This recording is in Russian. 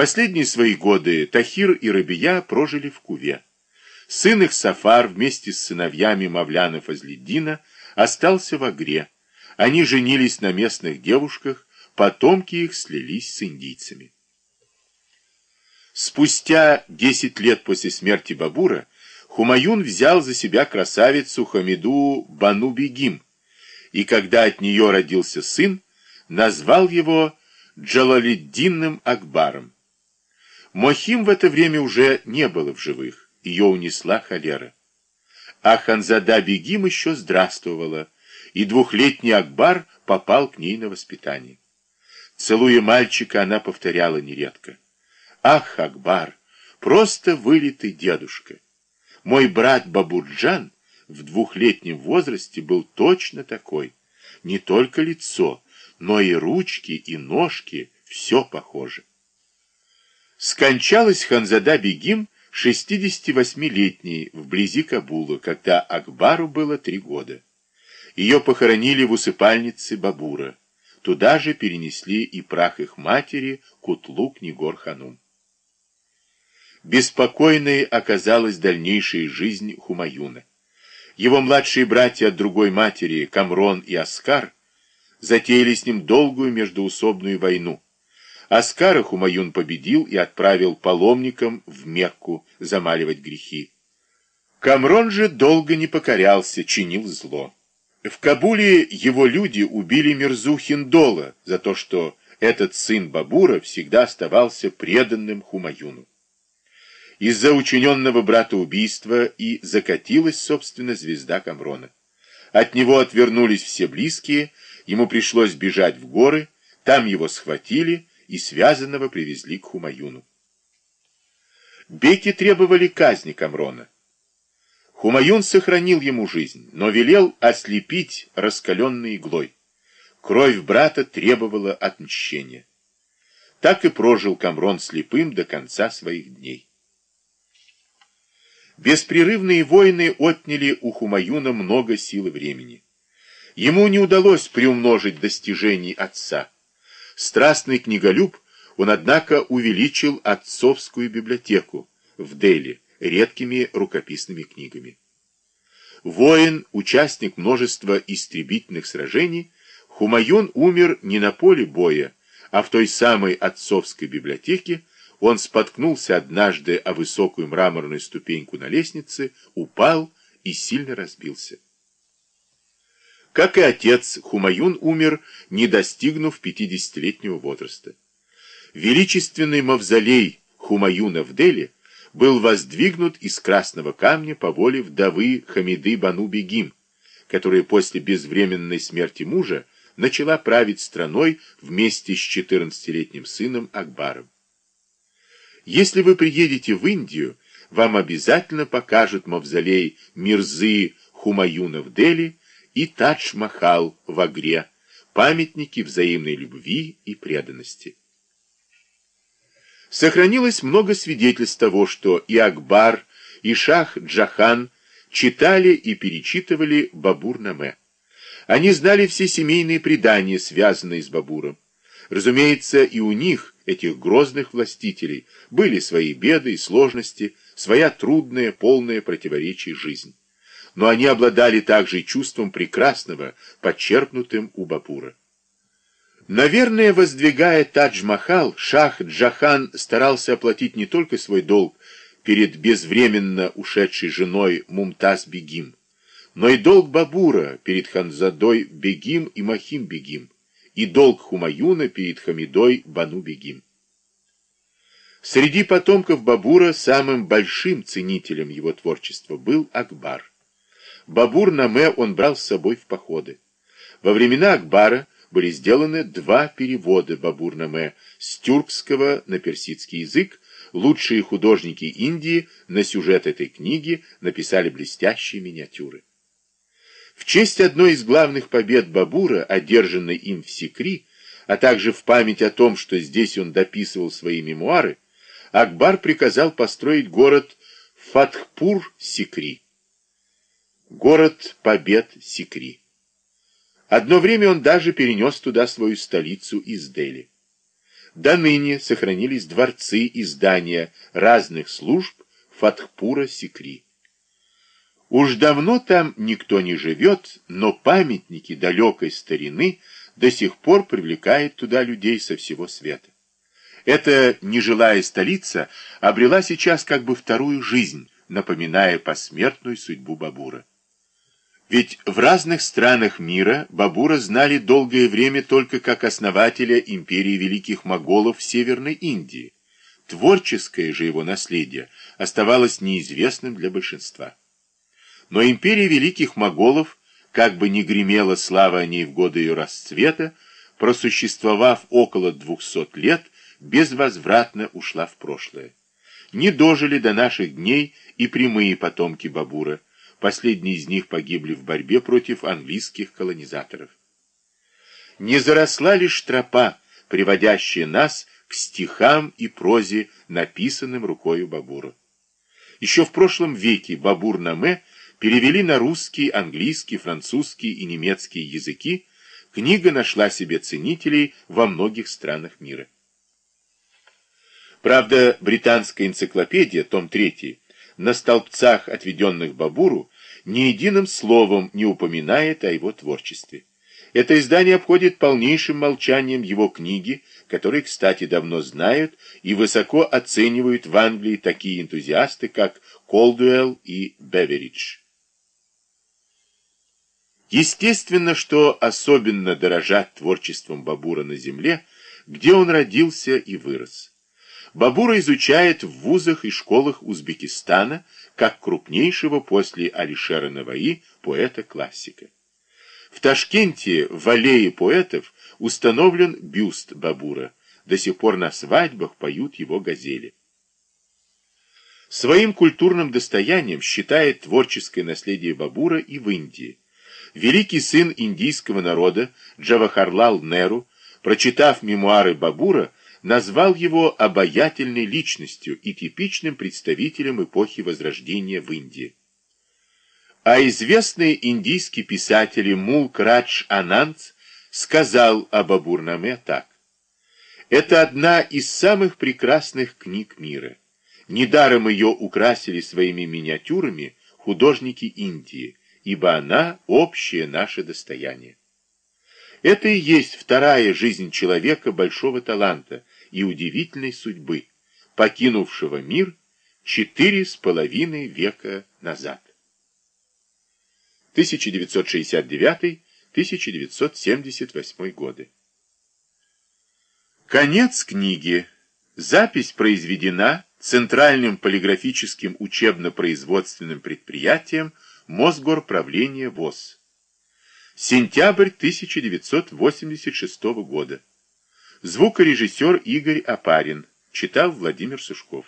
Последние свои годы Тахир и Рабия прожили в Куве. Сын их Сафар вместе с сыновьями Мавляна Фазлиддина остался в Агре. Они женились на местных девушках, потомки их слились с индийцами. Спустя 10 лет после смерти Бабура Хумаюн взял за себя красавицу Хамиду Бану-Бегим, и когда от нее родился сын, назвал его Джалалиддинным Акбаром. Мохим в это время уже не было в живых, ее унесла холера. А Ханзада Бегим еще здравствовала, и двухлетний Акбар попал к ней на воспитание. Целуя мальчика, она повторяла нередко. «Ах, Акбар, просто вылитый дедушка!» Мой брат Бабурджан в двухлетнем возрасте был точно такой. Не только лицо, но и ручки, и ножки, все похоже. Скончалась Ханзада Бегим 68-летней вблизи Кабула, когда Акбару было три года. Ее похоронили в усыпальнице Бабура. Туда же перенесли и прах их матери Кутлук Нигор-Ханум. Беспокойной оказалась дальнейшая жизнь Хумаюна. Его младшие братья от другой матери, Камрон и Аскар, затеяли с ним долгую междуусобную войну. Аскара Хумаюн победил и отправил паломникам в Мекку замаливать грехи. Камрон же долго не покорялся, чинил зло. В Кабуле его люди убили Мирзу Хиндола за то, что этот сын Бабура всегда оставался преданным Хумаюну. Из-за учиненного брата убийства и закатилась, собственно, звезда Камрона. От него отвернулись все близкие, ему пришлось бежать в горы, там его схватили и связанного привезли к Хумаюну. Беки требовали казни Камрона. Хумаюн сохранил ему жизнь, но велел ослепить раскаленной иглой. Кровь брата требовала отмщения. Так и прожил Камрон слепым до конца своих дней. Беспрерывные войны отняли у Хумаюна много сил и времени. Ему не удалось приумножить достижений отца. Страстный книголюб, он, однако, увеличил отцовскую библиотеку в Дели редкими рукописными книгами. Воин, участник множества истребительных сражений, Хумаюн умер не на поле боя, а в той самой отцовской библиотеке, он споткнулся однажды о высокую мраморную ступеньку на лестнице, упал и сильно разбился. Как и отец, Хумаюн умер, не достигнув пятидесятилетнего возраста. Величественный мавзолей Хумаюна в Дели был воздвигнут из красного камня по воле вдовы Хамиды Бану-Бегим, которая после безвременной смерти мужа начала править страной вместе с 14-летним сыном Акбаром. Если вы приедете в Индию, вам обязательно покажут мавзолей Мирзы Хумаюна в Дели и Тадж-Махал в Агре, памятники взаимной любви и преданности. Сохранилось много свидетельств того, что и Акбар, и Шах Джахан читали и перечитывали Бабур-Наме. Они знали все семейные предания, связанные с Бабуром. Разумеется, и у них, этих грозных властителей, были свои беды и сложности, своя трудная, полная противоречий жизнь. Но они обладали также чувством прекрасного, подчеркнутым у Бабура. Наверное, воздвигая Тадж-Махал, Шах Джахан старался оплатить не только свой долг перед безвременно ушедшей женой Мумтаз-Бегим, но и долг Бабура перед Ханзадой Бегим и Махим-Бегим и долг Хумаюна перед Хамидой Бану-Бегим. Среди потомков Бабура самым большим ценителем его творчества был Акбар. Бабур-Наме он брал с собой в походы. Во времена Акбара были сделаны два перевода Бабур-Наме с тюркского на персидский язык. Лучшие художники Индии на сюжет этой книги написали блестящие миниатюры. В честь одной из главных побед Бабура, одержанной им в Сикри, а также в память о том, что здесь он дописывал свои мемуары, Акбар приказал построить город Фатхпур-Сикри. Город побед Сикри. Одно время он даже перенес туда свою столицу из Дели. До ныне сохранились дворцы и здания разных служб Фатхпура-Сикри. Уж давно там никто не живет, но памятники далекой старины до сих пор привлекают туда людей со всего света. Эта нежилая столица обрела сейчас как бы вторую жизнь, напоминая посмертную судьбу Бабура. Ведь в разных странах мира Бабура знали долгое время только как основателя империи великих моголов в Северной Индии. Творческое же его наследие оставалось неизвестным для большинства. Но империя великих моголов, как бы ни гремела слава о ней в годы ее расцвета, просуществовав около двухсот лет, безвозвратно ушла в прошлое. Не дожили до наших дней и прямые потомки Бабура. Последние из них погибли в борьбе против английских колонизаторов. Не заросла лишь тропа, приводящая нас к стихам и прозе, написанным рукою Бабура. Еще в прошлом веке Бабур-Наме перевели на русский, английский, французский и немецкий языки, книга нашла себе ценителей во многих странах мира. Правда, британская энциклопедия, том 3, на столбцах, отведенных Бабуру, ни единым словом не упоминает о его творчестве. Это издание обходит полнейшим молчанием его книги, которые, кстати, давно знают и высоко оценивают в Англии такие энтузиасты, как Колдуэлл и Беверидж. Естественно, что особенно дорожат творчеством Бабура на земле, где он родился и вырос. Бабура изучает в вузах и школах Узбекистана как крупнейшего после Алишера Наваи поэта-классика. В Ташкенте в аллее поэтов установлен бюст Бабура. До сих пор на свадьбах поют его газели. Своим культурным достоянием считает творческое наследие Бабура и в Индии. Великий сын индийского народа Джавахарлал Неру, прочитав мемуары Бабура, назвал его обаятельной личностью и типичным представителем эпохи Возрождения в Индии. А известный индийский писатель Мулк Радж Ананд сказал об Абурнаме так. Это одна из самых прекрасных книг мира. Недаром ее украсили своими миниатюрами художники Индии, ибо она общее наше достояние. Это и есть вторая жизнь человека большого таланта и удивительной судьбы, покинувшего мир четыре с половиной века назад. 1969-1978 годы. Конец книги. Запись произведена Центральным полиграфическим учебно-производственным предприятием Мосгорправления ВОЗ. Сентябрь 1986 года. Звукорежиссер Игорь Апарин. Читал Владимир Сушков.